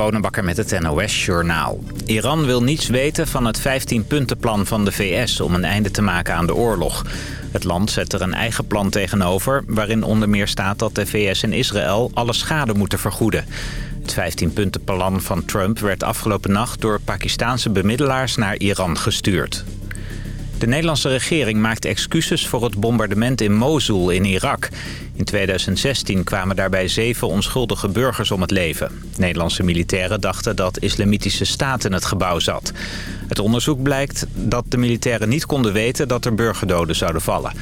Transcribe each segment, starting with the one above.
Bonenbakker met het NOS Journaal. Iran wil niets weten van het 15-puntenplan van de VS om een einde te maken aan de oorlog. Het land zet er een eigen plan tegenover... waarin onder meer staat dat de VS en Israël alle schade moeten vergoeden. Het 15-puntenplan van Trump werd afgelopen nacht door Pakistaanse bemiddelaars naar Iran gestuurd. De Nederlandse regering maakt excuses voor het bombardement in Mosul in Irak. In 2016 kwamen daarbij zeven onschuldige burgers om het leven. Nederlandse militairen dachten dat islamitische staat in het gebouw zat. Het onderzoek blijkt dat de militairen niet konden weten dat er burgerdoden zouden vallen.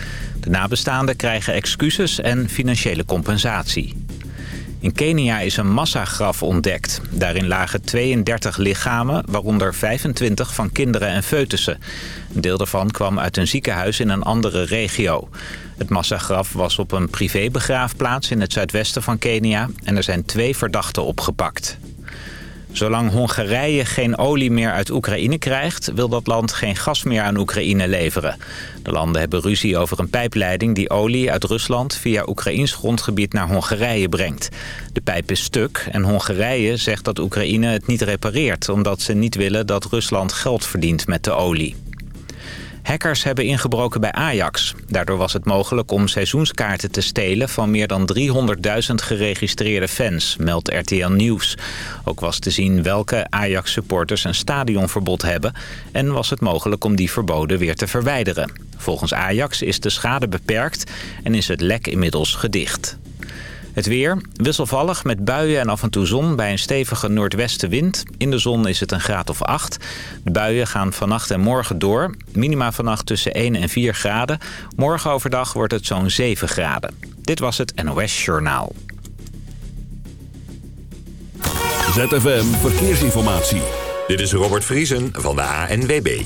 De nabestaanden krijgen excuses en financiële compensatie. In Kenia is een massagraf ontdekt. Daarin lagen 32 lichamen, waaronder 25 van kinderen en foetussen. Een deel daarvan kwam uit een ziekenhuis in een andere regio. Het massagraf was op een privébegraafplaats in het zuidwesten van Kenia... en er zijn twee verdachten opgepakt. Zolang Hongarije geen olie meer uit Oekraïne krijgt... wil dat land geen gas meer aan Oekraïne leveren. De landen hebben ruzie over een pijpleiding die olie uit Rusland... via Oekraïns grondgebied naar Hongarije brengt. De pijp is stuk en Hongarije zegt dat Oekraïne het niet repareert... omdat ze niet willen dat Rusland geld verdient met de olie. Hackers hebben ingebroken bij Ajax. Daardoor was het mogelijk om seizoenskaarten te stelen... van meer dan 300.000 geregistreerde fans, meldt RTL Nieuws. Ook was te zien welke Ajax-supporters een stadionverbod hebben... en was het mogelijk om die verboden weer te verwijderen. Volgens Ajax is de schade beperkt en is het lek inmiddels gedicht. Het weer wisselvallig met buien en af en toe zon bij een stevige noordwestenwind. In de zon is het een graad of 8. De buien gaan vannacht en morgen door. Minima vannacht tussen 1 en 4 graden. Morgen overdag wordt het zo'n 7 graden. Dit was het NOS Journaal. ZFM Verkeersinformatie. Dit is Robert Vriesen van de ANWB.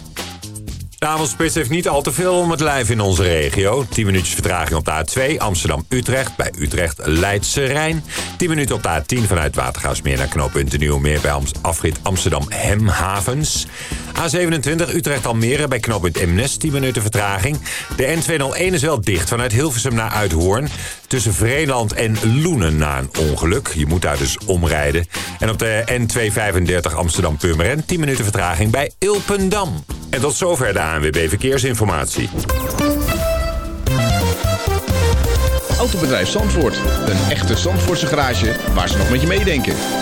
De avondspits heeft niet al te veel om het lijf in onze regio. 10 minuutjes vertraging op de A2 Amsterdam-Utrecht bij Utrecht-Leidse Rijn. 10 minuten op de A10 vanuit Watergaasmeer naar knooppunt de Nieuwmeer bij afrit Amsterdam-Hemhavens. A27 Utrecht-Almere bij knooppunt Emnes 10 minuten vertraging. De N201 is wel dicht vanuit Hilversum naar Uithoorn. Tussen Vreeland en Loenen na een ongeluk. Je moet daar dus omrijden. En op de N235 Amsterdam-Purmerend 10 minuten vertraging bij Ilpendam. En tot zover de ANWB Verkeersinformatie. Autobedrijf Zandvoort. Een echte Zandvoortse garage waar ze nog met je meedenken.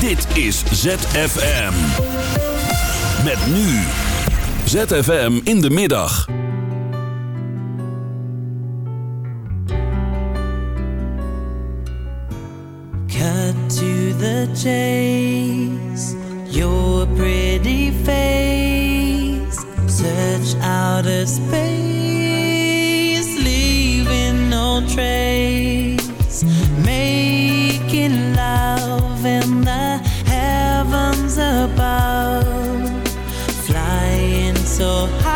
Dit is ZFM. Met nu. ZFM in de middag. Cut to the chase. Your pretty face. Search outer space. Leaving no trace. Making above. Flying so high.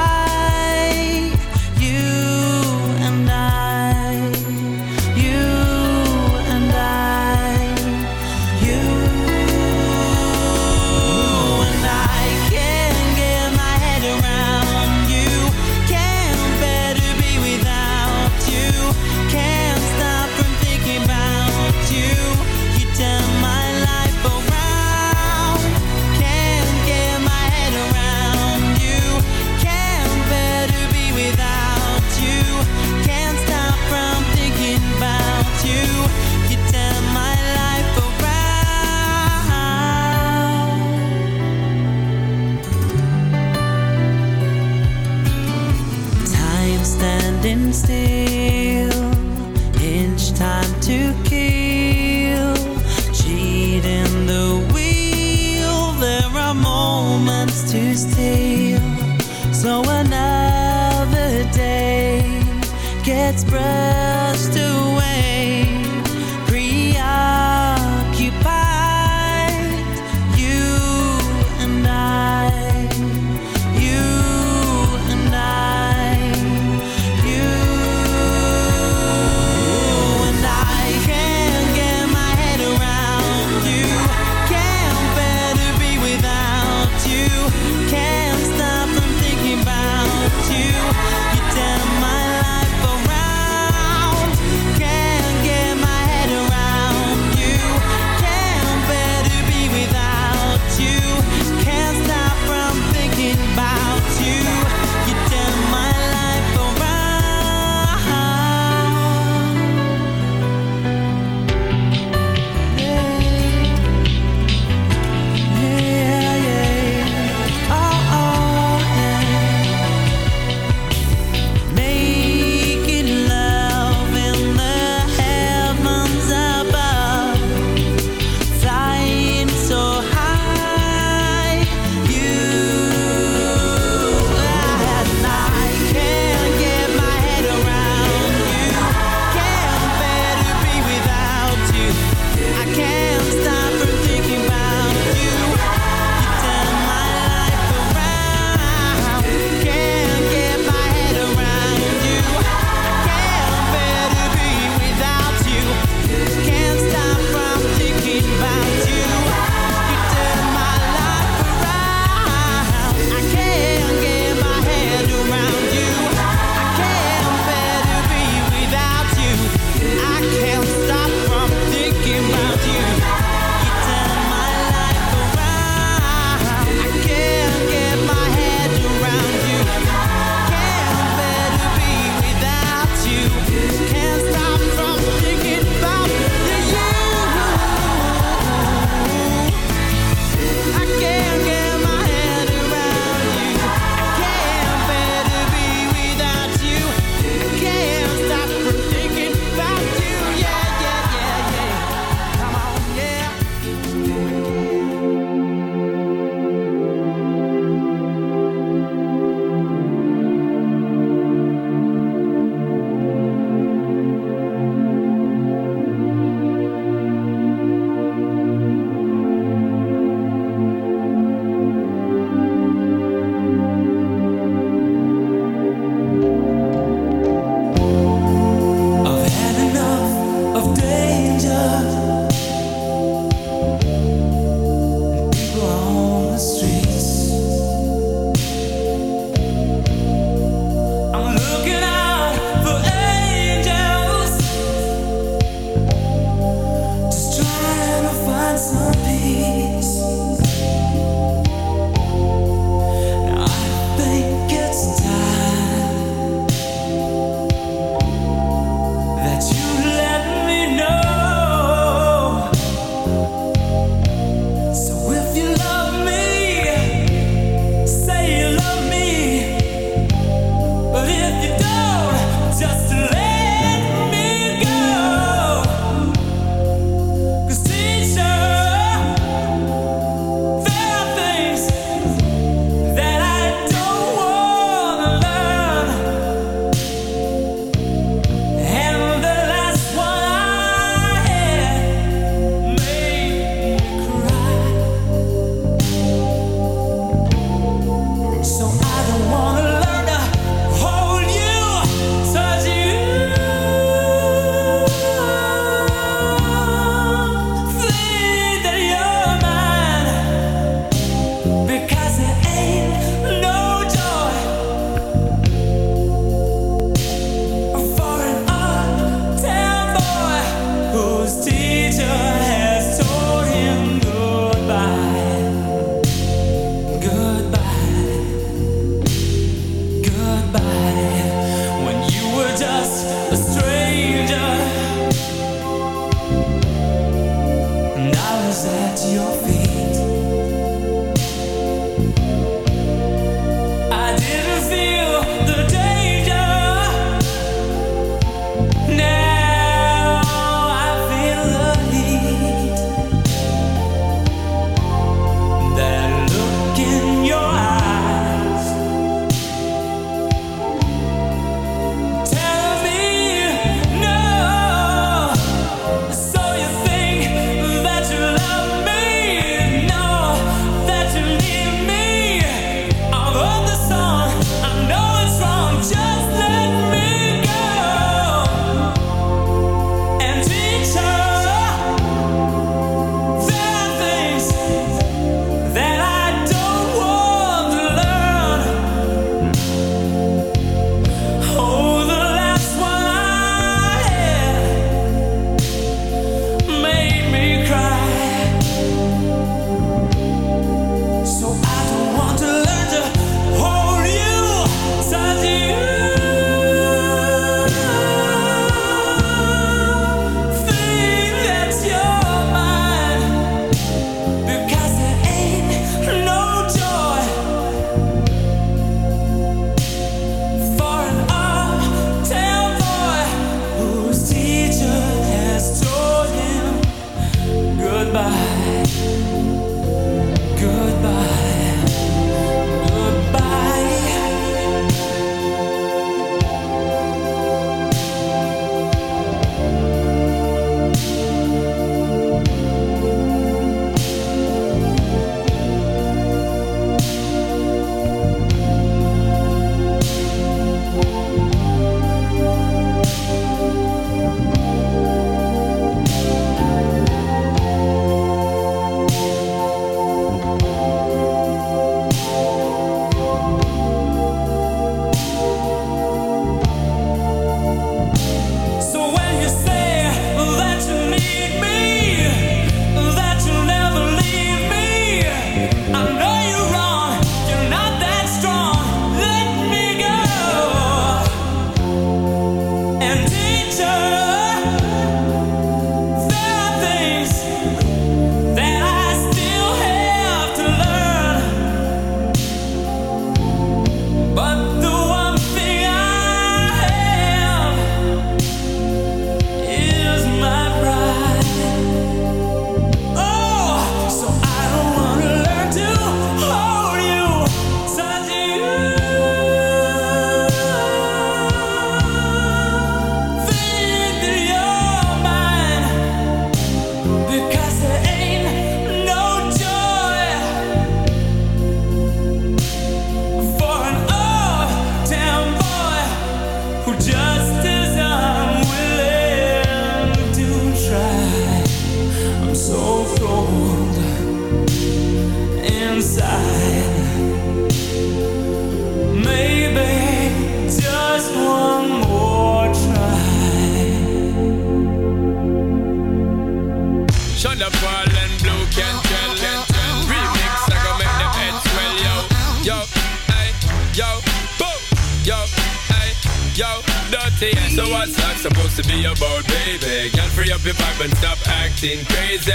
Baby? Girl, free up your vibe and stop acting crazy.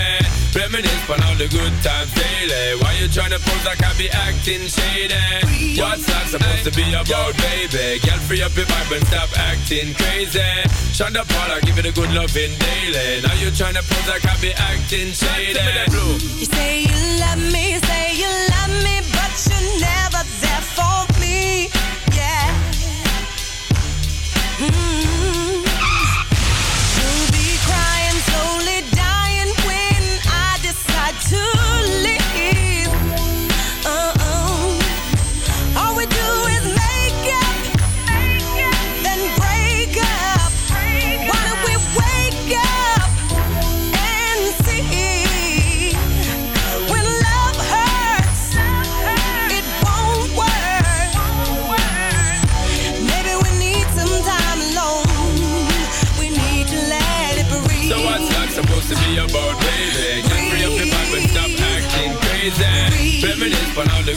Reminisce on all the good times daily. Why you tryna pose like I be acting shady? What's that supposed to be about, baby? Girl, free up your vibe and stop acting crazy. Shonda Paula, give it a good loving daily. Now you tryna pose like I be acting shady. You say you love me, say you love me, but you're never there for me. Yeah. Mm. To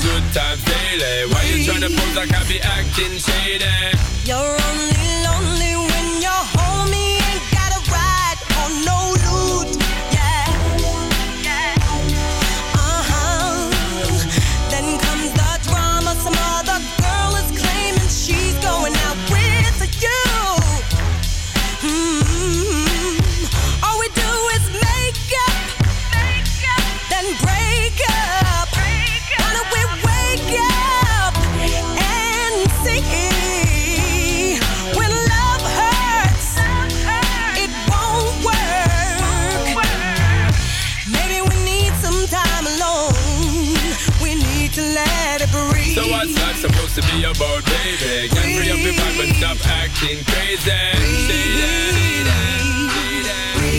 good daily. Why you tryna pose like I be acting shady? You're only lonely So what's that supposed to be about, baby? Can free up your vibe and stop acting crazy. Shady. Dirty,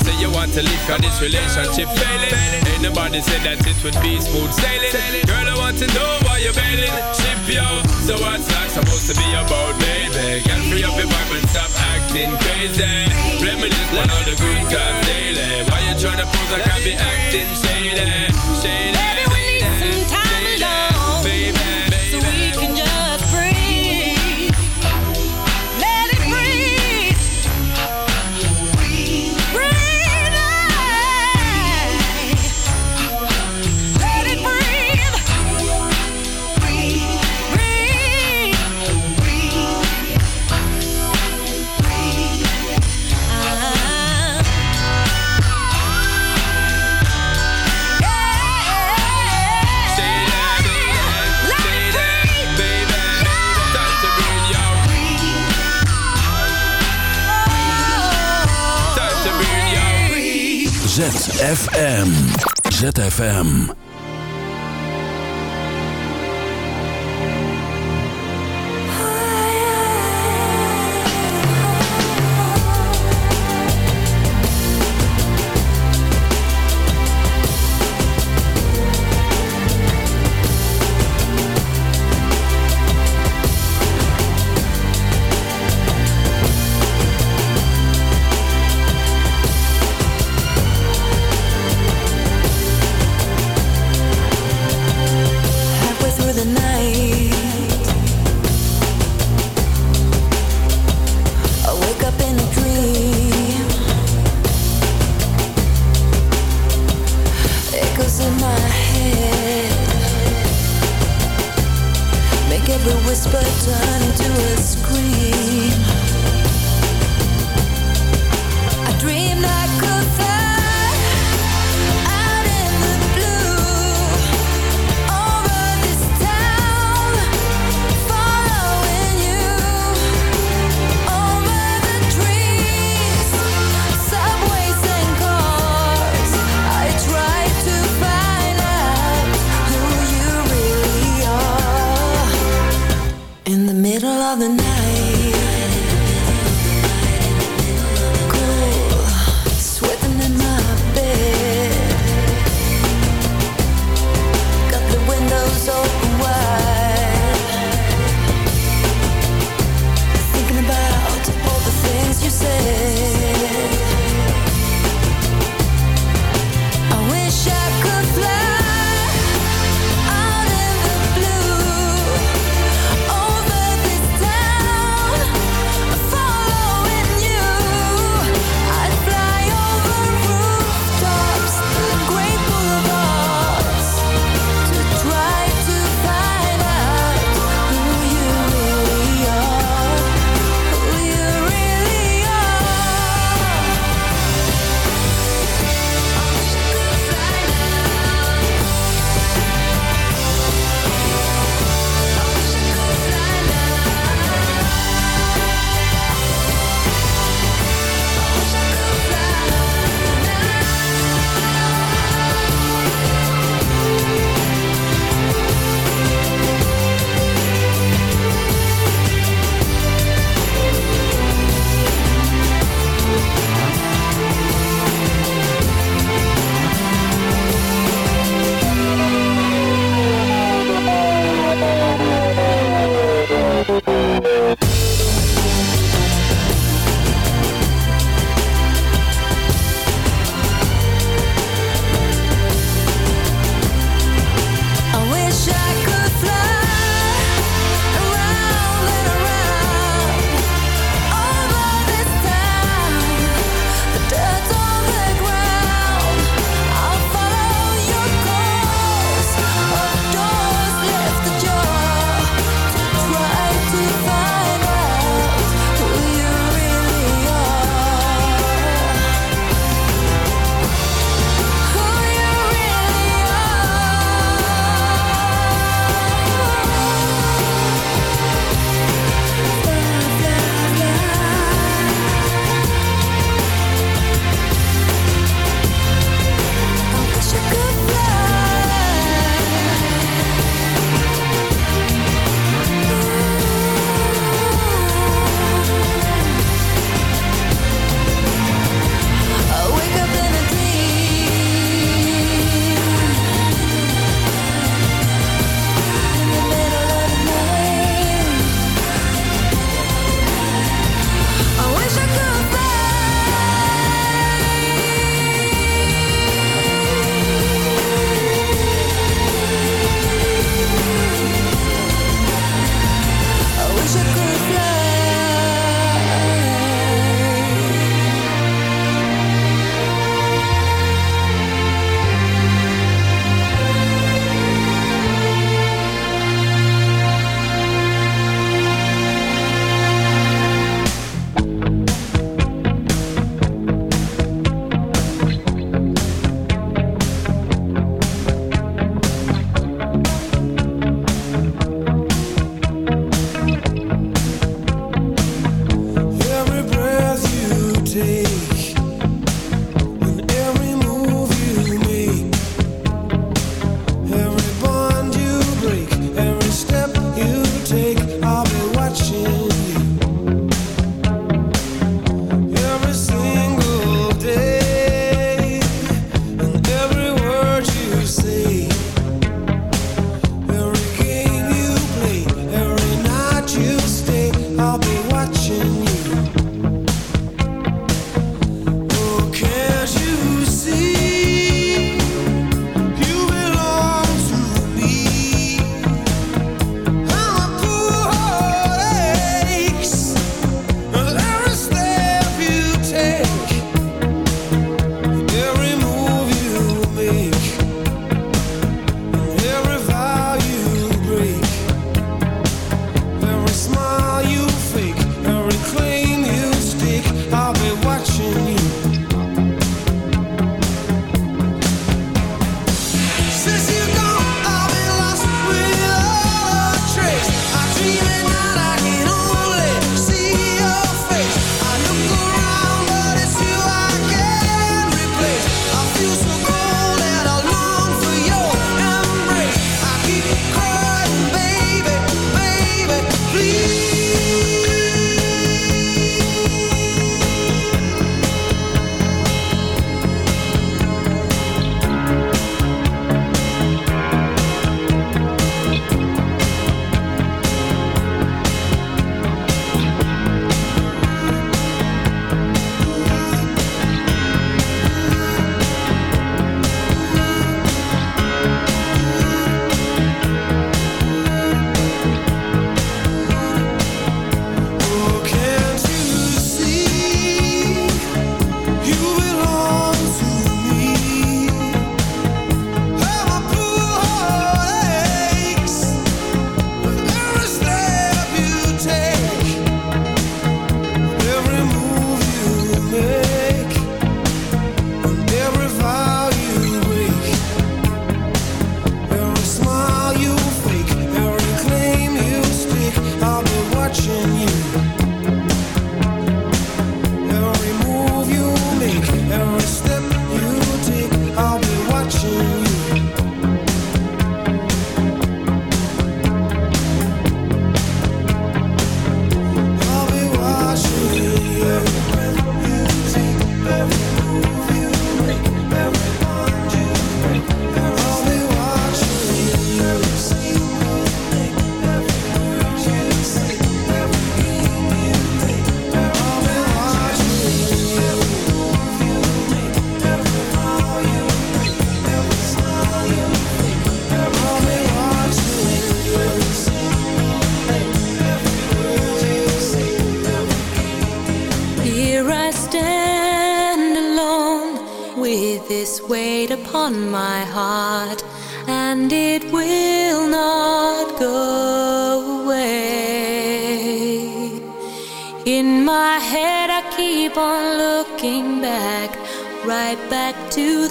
You want to leave cause this relationship failing. Ain't nobody said that it would be smooth sailing. Girl, I want to know why you're bailing. Ship yo. So what's that supposed to be about, baby? Get free up your vibe and stop acting crazy. Reminisce on all the good times daily. Why you tryna pose I be acting shady? Shady. ZFM. ZFM.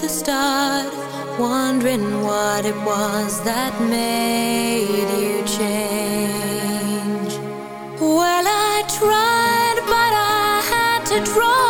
the start, wondering what it was that made you change. Well, I tried, but I had to draw.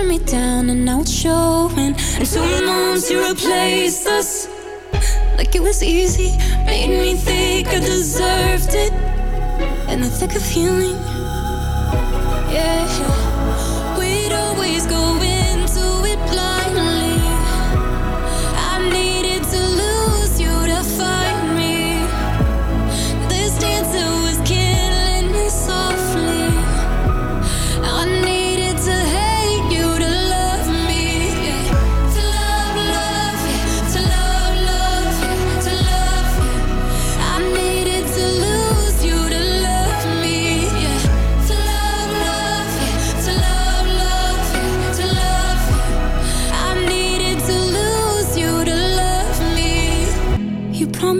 Turned me down and now it's showing. And two months you replaced us. Like it was easy, made me think I deserved it. In the thick of healing, yeah.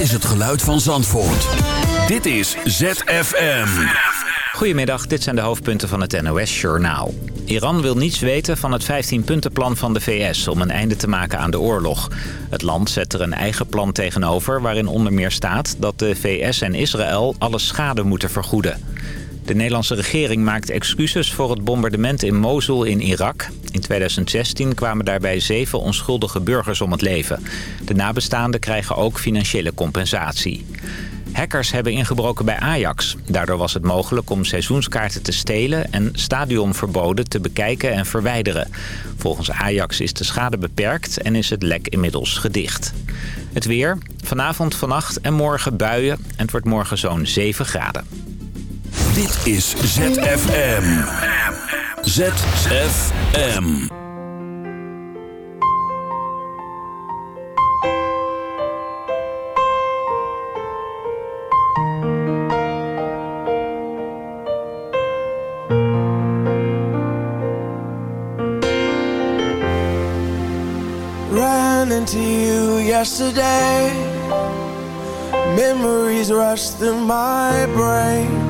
Is het geluid van Zandvoort. Dit is ZFM. Goedemiddag, dit zijn de hoofdpunten van het NOS-journaal. Iran wil niets weten van het 15-puntenplan van de VS om een einde te maken aan de oorlog. Het land zet er een eigen plan tegenover waarin onder meer staat dat de VS en Israël alle schade moeten vergoeden. De Nederlandse regering maakt excuses voor het bombardement in Mosul in Irak. In 2016 kwamen daarbij zeven onschuldige burgers om het leven. De nabestaanden krijgen ook financiële compensatie. Hackers hebben ingebroken bij Ajax. Daardoor was het mogelijk om seizoenskaarten te stelen... en stadionverboden te bekijken en verwijderen. Volgens Ajax is de schade beperkt en is het lek inmiddels gedicht. Het weer. Vanavond, vannacht en morgen buien. En het wordt morgen zo'n 7 graden. Dit is ZFM. ZFM. Yesterday. Memories rush through my brain.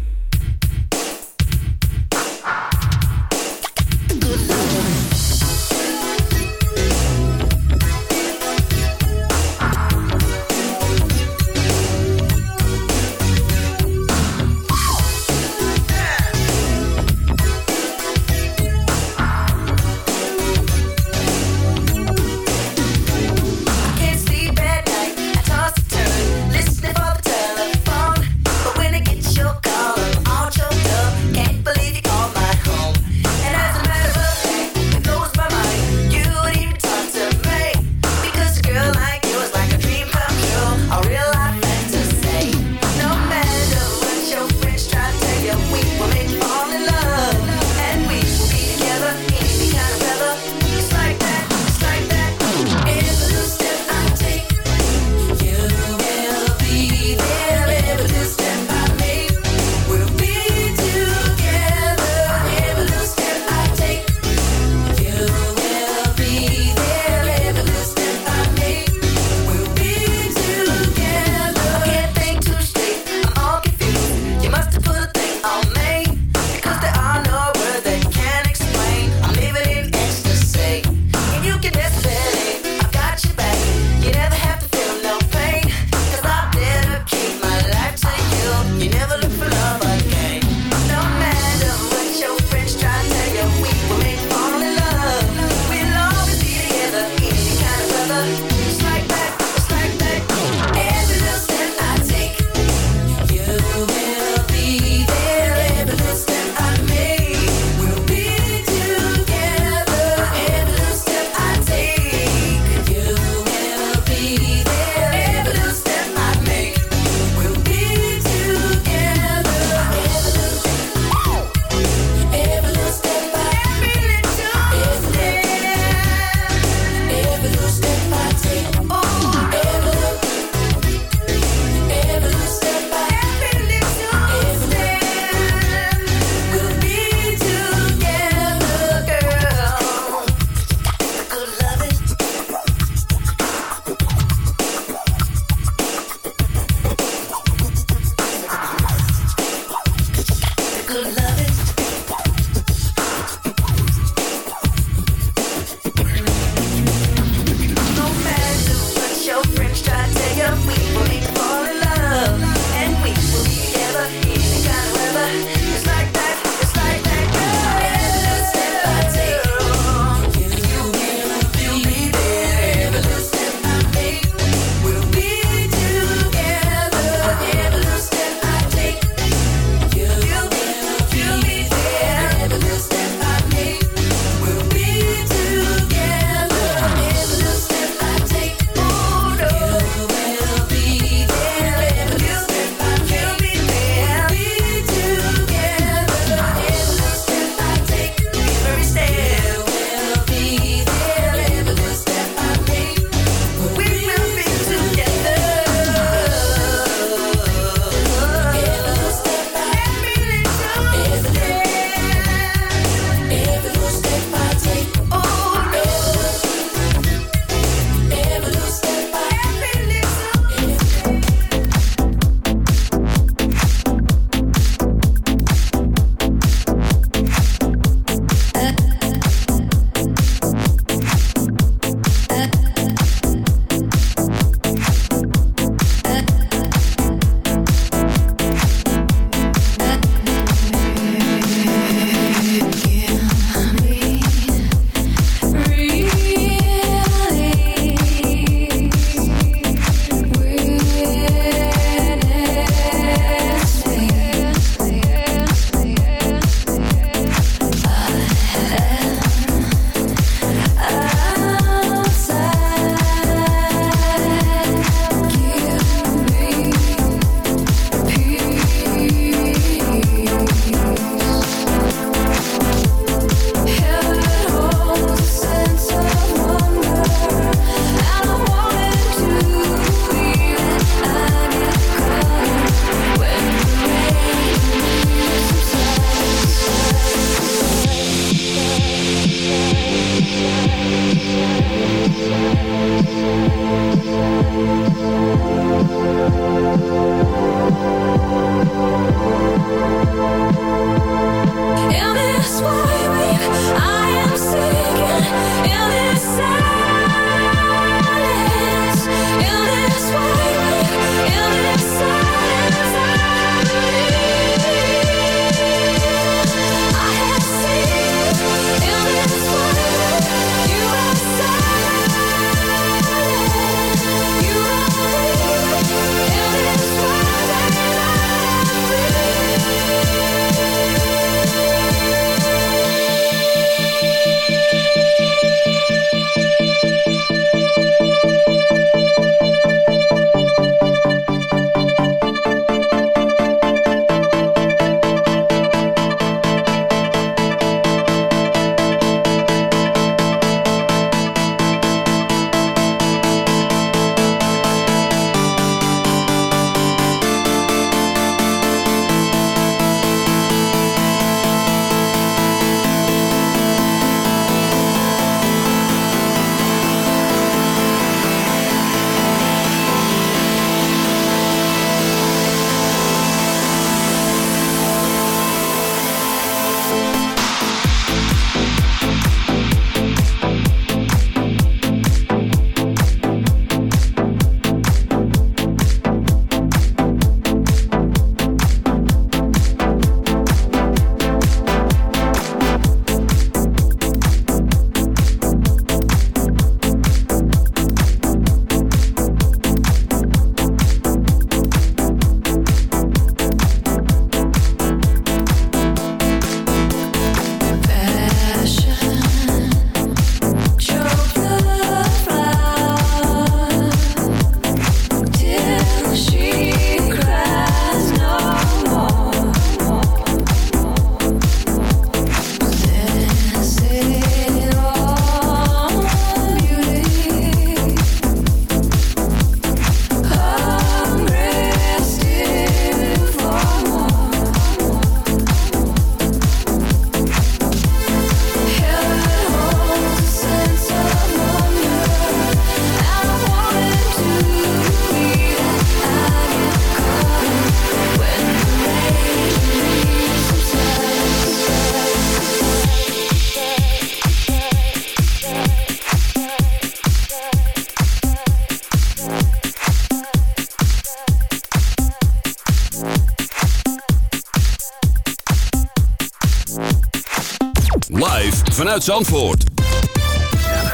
Vanuit Zandvoort.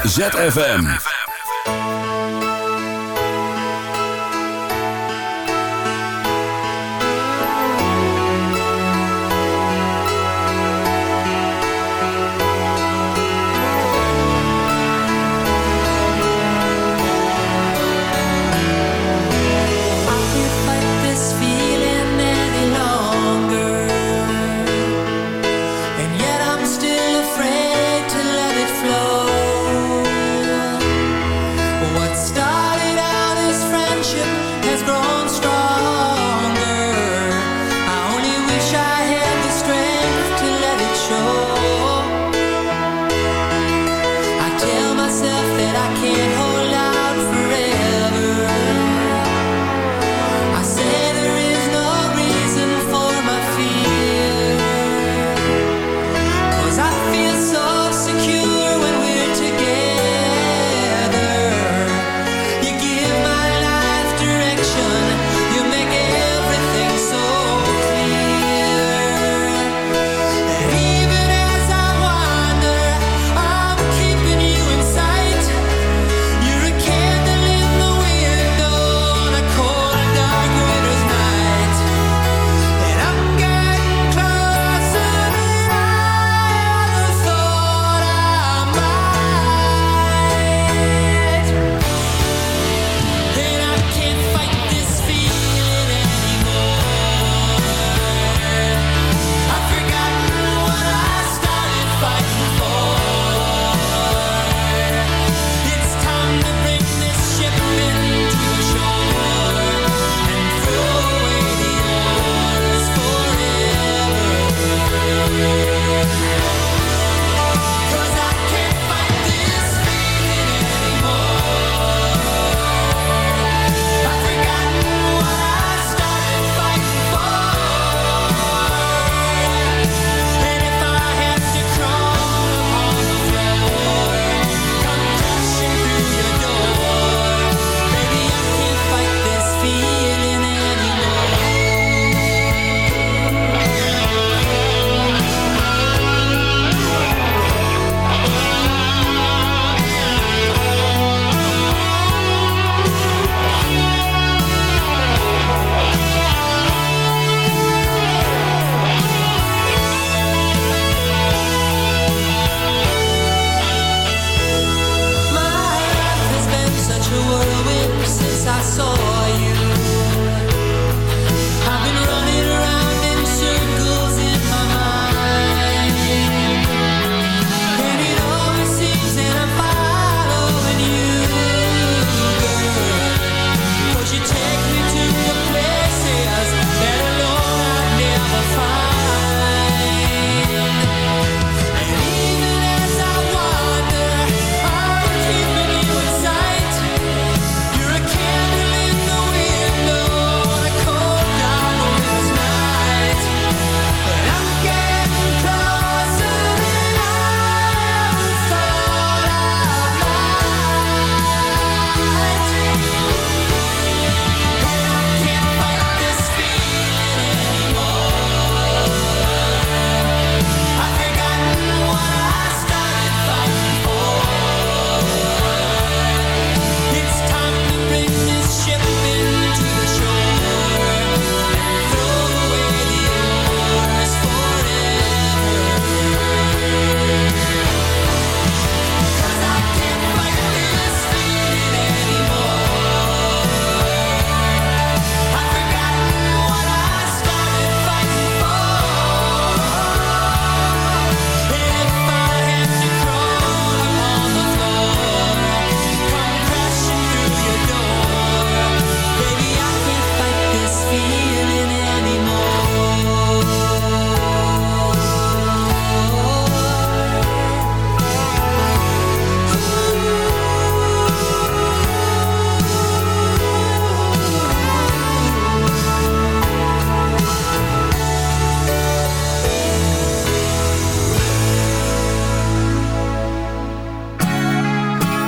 ZFM.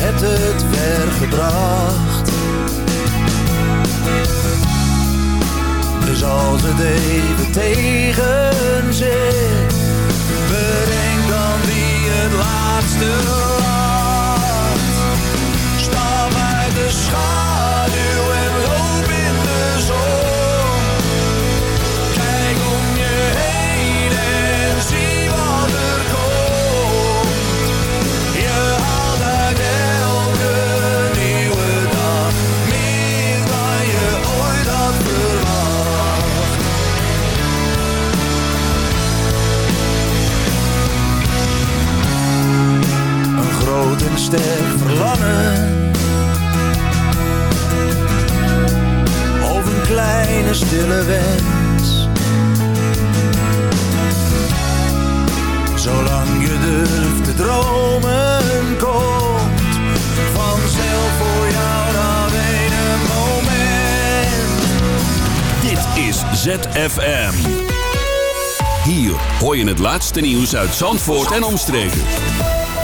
het ver gebracht. Dus als het even tegen zit, bedenk dan wie het laatste sterk verlangen. Of een kleine stille wens. Zolang je durft te dromen, komt vanzelf voor jou dat ene moment. Dit is ZFM. Hier hoor je het laatste nieuws uit Zandvoort en omstreken.